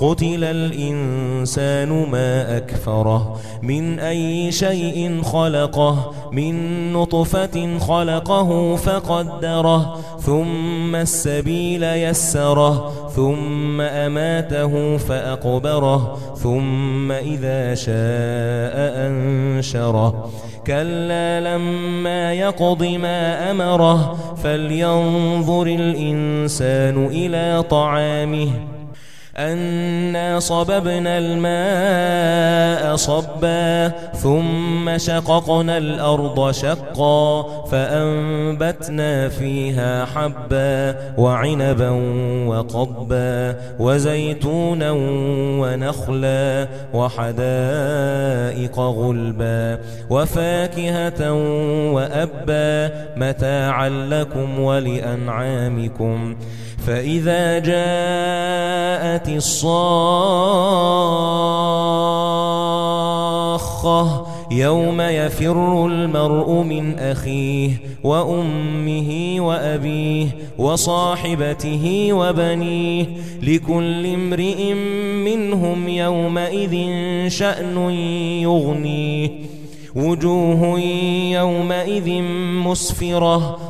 قتل الإنسان ما أكفره. من أي شيء خلقه؟ من نطفة خلقه فقدره. ثم السبيل يسره. ثم أماته فأقبره. ثم إذا شاء أنشره. كلا لما يقض ما أمره فلينظر الإنسان إلى طعامه. أنا صببنا الماء. صبا ثم شققنا الأرض شقا فأنبتنا فيها حبا وعنبا وقبا وزيتونا ونخلا وحدائق غلبا وفاكهة وأبا متاعا لكم ولأنعامكم. فإذا جاءت الصاخة يوم يفر المرء من أخيه وأمه وأبيه وصاحبته وبنيه لكل امرئ منهم يومئذ شأن يغنيه وجوه يومئذ مسفرة